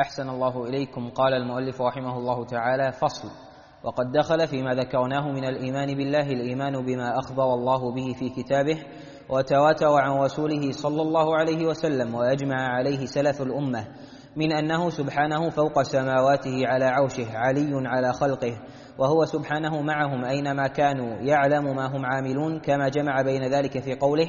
أحسن الله إليكم. قال المؤلف رحمه الله تعالى فصل وقد دخل فيما ذكرناه من الإيمان بالله الإيمان بما أخبر الله به في كتابه وتواتر عن رسوله صلى الله عليه وسلم ويجمع عليه سلف الأمة من أنه سبحانه فوق سماواته على عرشه علي على خلقه وهو سبحانه معهم أينما كانوا يعلم ما هم عاملون كما جمع بين ذلك في قوله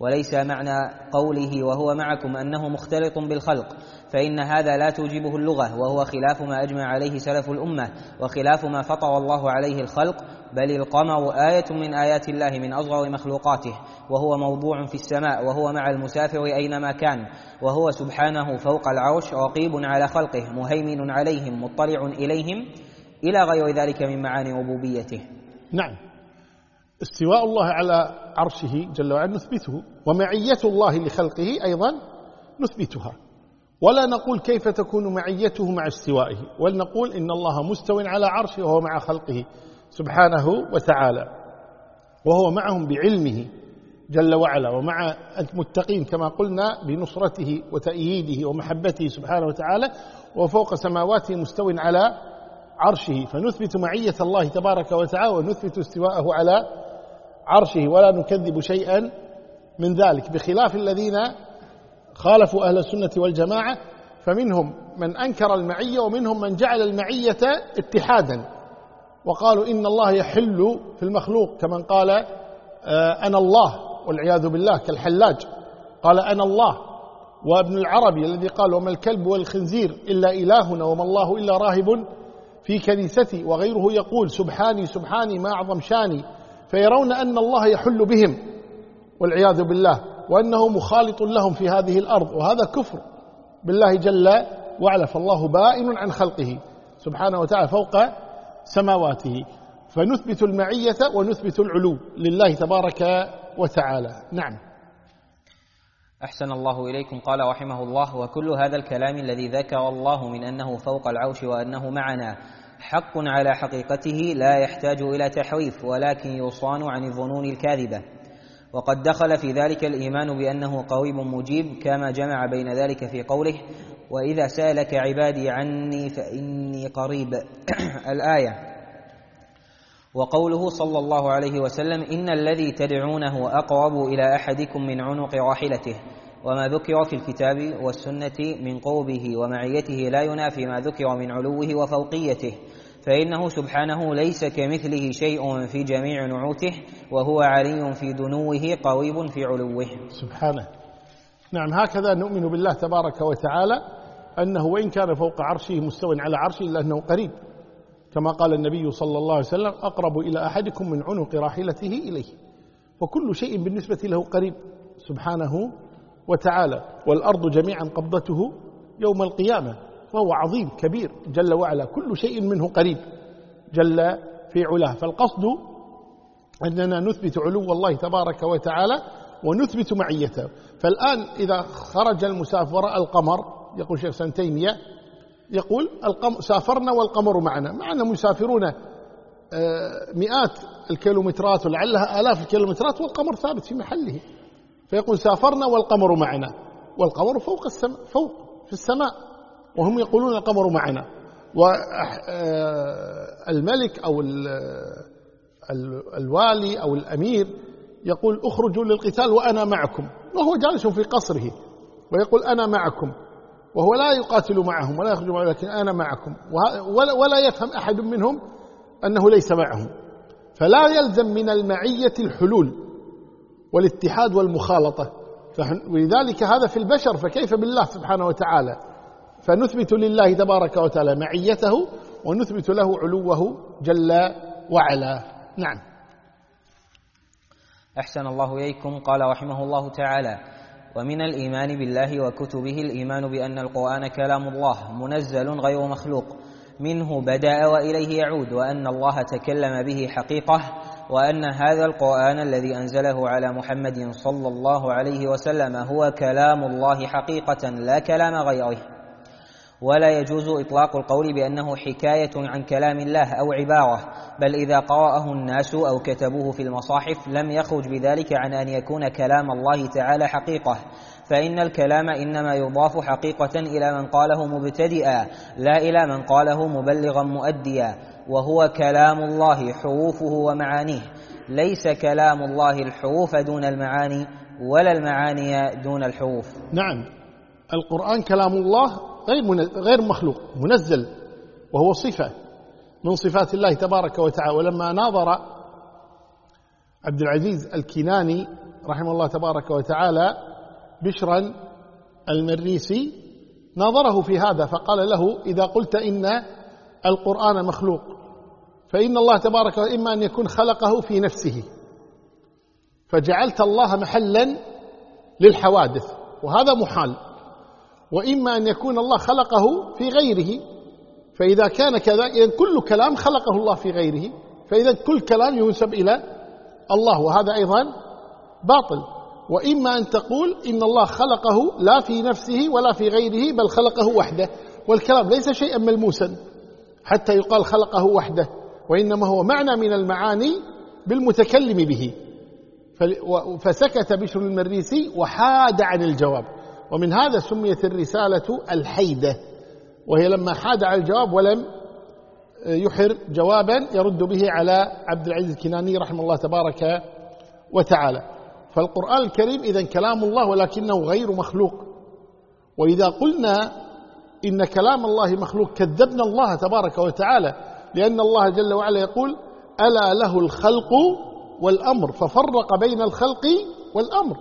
وليس معنى قوله وهو معكم أنه مختلط بالخلق فإن هذا لا توجبه اللغة وهو خلاف ما أجمع عليه سلف الأمة وخلاف ما فطر الله عليه الخلق بل القمر آية من آيات الله من أصغر مخلوقاته وهو موضوع في السماء وهو مع المسافر أينما كان وهو سبحانه فوق العرش رقيب على خلقه مهيمن عليهم مطلع إليهم إلى غير ذلك من معاني ربوبيته. نعم. استواء الله على عرشه جل وعلا نثبته ومعية الله لخلقه أيضا نثبتها. ولا نقول كيف تكون معيته مع استوائه ولنقول إن الله مستو على عرشه وهو مع خلقه سبحانه وتعالى وهو معهم بعلمه جل وعلا ومع المتقين كما قلنا بنصرته وتأييده ومحبته سبحانه وتعالى وفوق سماواته مستو على عرشه. فنثبت معية الله تبارك وتعالى ونثبت استواءه على عرشه ولا نكذب شيئا من ذلك. بخلاف الذين خالفوا أهل السنة والجماعة فمنهم من أنكر المعية ومنهم من جعل المعية اتحادا. وقالوا إن الله يحل في المخلوق كمن قال آه، أنا الله والعياذ بالله كالحلاج. قال أنا الله وابن العربي الذي قال وما الكلب والخنزير إلا إلهنا وما الله إلا راهب في كنيستي. وغيره يقول سبحاني سبحاني ما أعظم شاني. فيرون أن الله يحل بهم والعياذ بالله وأنه مخالط لهم في هذه الأرض وهذا كفر بالله جل وعلا فالله بائن عن خلقه سبحانه وتعالى فوق سماواته. فنثبت المعية ونثبت العلو لله تبارك وتعالى. نعم. أحسن الله إليكم. قال رحمه الله وكل هذا الكلام الذي ذكر الله من أنه فوق العرش وأنه معنا حق على حقيقته لا يحتاج إلى تحريف ولكن يصان عن الظنون الكاذبة. وقد دخل في ذلك الإيمان بأنه قريب مجيب كما جمع بين ذلك في قوله وإذا سألك عبادي عني فإني قريب. الآية. وقوله صلى الله عليه وسلم إن الذي تدعونه أقرب إلى أحدكم من عنق راحلته. وما ذكر في الكتاب والسنة من قربه ومعيته لا ينافي ما ذكر من علوه وفوقيته فإنه سبحانه ليس كمثله شيء في جميع نعوته وهو علي في دنوه قريب في علوه. سبحانه. نعم هكذا نؤمن بالله تبارك وتعالى أنه وإن كان فوق عرشه مستو على عرشه إلا أنه قريب. كما قال النبي صلى الله عليه وسلم أقرب إلى أحدكم من عنق راحلته إليه. وكل شيء بالنسبة له قريب. سبحانه وتعالى والأرض جميعا قبضته يوم القيامة فهو عظيم كبير جل وعلا كل شيء منه قريب جل في علاه. فالقصد أننا نثبت علو الله تبارك وتعالى ونثبت معيته. فالآن إذا خرج المسافر ورأى القمر يقول شيخ سان تيمية يقول سافرنا والقمر معنا. معنا مسافرون آه، مئات الكيلومترات ولعلها آلاف الكيلومترات والقمر ثابت في محله. فيقول سافرنا والقمر معنا والقمر فوق السماء فوق في السماء وهم يقولون القمر معنا. والملك أو الوالي أو الأمير يقول اخرجوا للقتال وأنا معكم. وهو جالس في قصره ويقول أنا معكم. وهو لا يقاتل معهم ولا يخرج معهم لكن أنا معكم. ولا يفهم أحد منهم أنه ليس معهم. فلا يلزم من المعية الحلول. والاتحاد والمخالطة. ولذلك هذا في البشر فكيف بالله سبحانه وتعالى؟ فنثبت لله تبارك وتعالى معيته ونثبت له علوه جل وعلا. نعم. أحسن الله إليكم. قال رحمه الله تعالى ومن الإيمان بالله وكتبه الإيمان بأن القرآن كلام الله منزل غير مخلوق. منه بدأ وإليه يعود وأن الله تكلم به حقيقة وأن هذا القرآن الذي أنزله على محمد صلى الله عليه وسلم هو كلام الله حقيقة لا كلام غيره. ولا يجوز إطلاق القول بأنه حكاية عن كلام الله أو عبارة بل إذا قرأه الناس أو كتبوه في المصاحف لم يخرج بذلك عن أن يكون كلام الله تعالى حقيقة. فإن الكلام إنما يضاف حقيقة إلى من قاله مبتدئا لا إلى من قاله مبلغا مؤديا وهو كلام الله حروفه ومعانيه. ليس كلام الله الحروف دون المعاني ولا المعاني دون الحروف. نعم. القرآن كلام الله غير غير مخلوق منزل وهو صفة. من صفات الله تبارك وتعالى. ولما ناظر عبد العزيز الكناني رحمه الله تبارك وتعالى بشرا المريسي ناظره في هذا فقال له إذا قلت إن القرآن مخلوق فإن الله تبارك إما أن يكون خلقه في نفسه فجعلت الله محلا للحوادث وهذا محال وإما أن يكون الله خلقه في غيره فإذا كان كذا كل كلام خلقه الله في غيره فإذا كل كلام ينسب إلى الله وهذا أيضا باطل. وإما أن تقول إن الله خلقه لا في نفسه ولا في غيره بل خلقه وحده. والكلام ليس شيئا ملموسا حتى يقال خلقه وحده وإنما هو معنى من المعاني بالمتكلم به. فسكت بشر المريسي وحاد عن الجواب. ومن هذا سميت الرسالة الحيدة. وهي لما حاد على الجواب ولم يحر جوابا يرد به على عبد العزيز الكناني رحمه الله تبارك وتعالى. فالقرآن الكريم إذا كلام الله ولكنه غير مخلوق. وإذا قلنا إن كلام الله مخلوق كذبنا الله تبارك وتعالى لأن الله جل وعلا يقول ألا له الخلق والأمر؟ ففرق بين الخلق والأمر.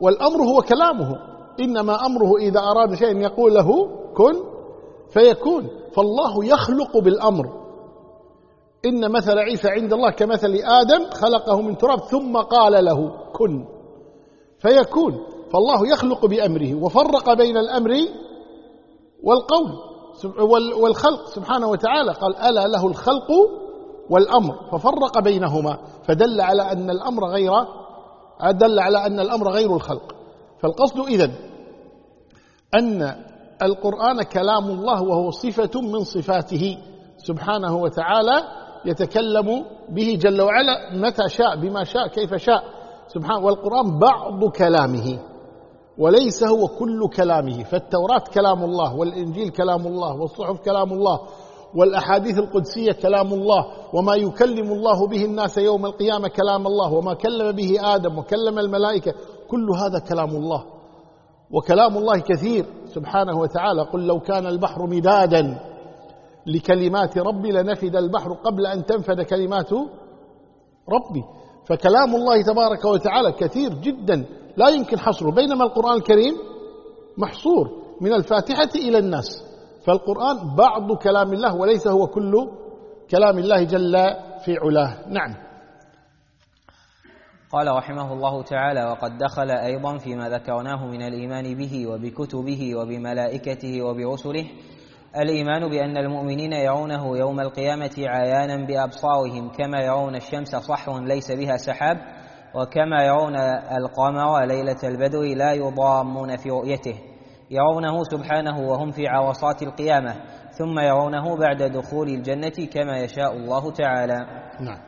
والأمر هو كلامه. إنما أمره إذا أراد شيئا يقول له كن فيكون. فالله يخلق بالأمر. إن مثل عيسى عند الله كمثل آدم خلقه من تراب ثم قال له. كن فيكون. فالله يخلق بأمره وفرق بين الأمر والقول. والخلق. سبحانه وتعالى قال ألا له الخلق والأمر. ففرق بينهما. فدل على أن الأمر غير دل على أن الأمر غير الخلق. فالقصد إذن أن القرآن كلام الله وهو صفة من صفاته. سبحانه وتعالى يتكلم به جل وعلا متى شاء بما شاء كيف شاء. سبحانه والقرآن بعض كلامه وليس هو كل كلامه. فالتوراة كلام الله والإنجيل كلام الله والصحف كلام الله والأحاديث القدسية كلام الله وما يكلم الله به الناس يوم القيامة كلام الله وما كلم به آدم وكلم الملائكة كل هذا كلام الله. وكلام الله كثير سبحانه وتعالى. قل لو كان البحر مدادا لكلمات ربي لنفد البحر قبل أن تنفد كلمات ربي. فكلام الله تبارك وتعالى كثير جدا. لا يمكن حصره. بينما القرآن الكريم محصور من الفاتحة إلى الناس. فالقرآن بعض كلام الله وليس هو كل كلام الله جل في علاه. نعم. قال رحمه الله تعالى وقد دخل أيضا فيما ذكرناه من الإيمان به وبكتبه وبملائكته وبرسله الإيمان بأن المؤمنين يرونه يوم القيامة عيانا بأبصارهم كما يرون الشمس صحوا ليس بها سحاب وكما يرون القمر ليلة البدر لا يضامون في رؤيته. يرونه سبحانه وهم في عوصات القيامة ثم يرونه بعد دخول الجنة كما يشاء الله تعالى. نعم.